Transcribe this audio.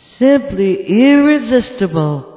simply irresistible.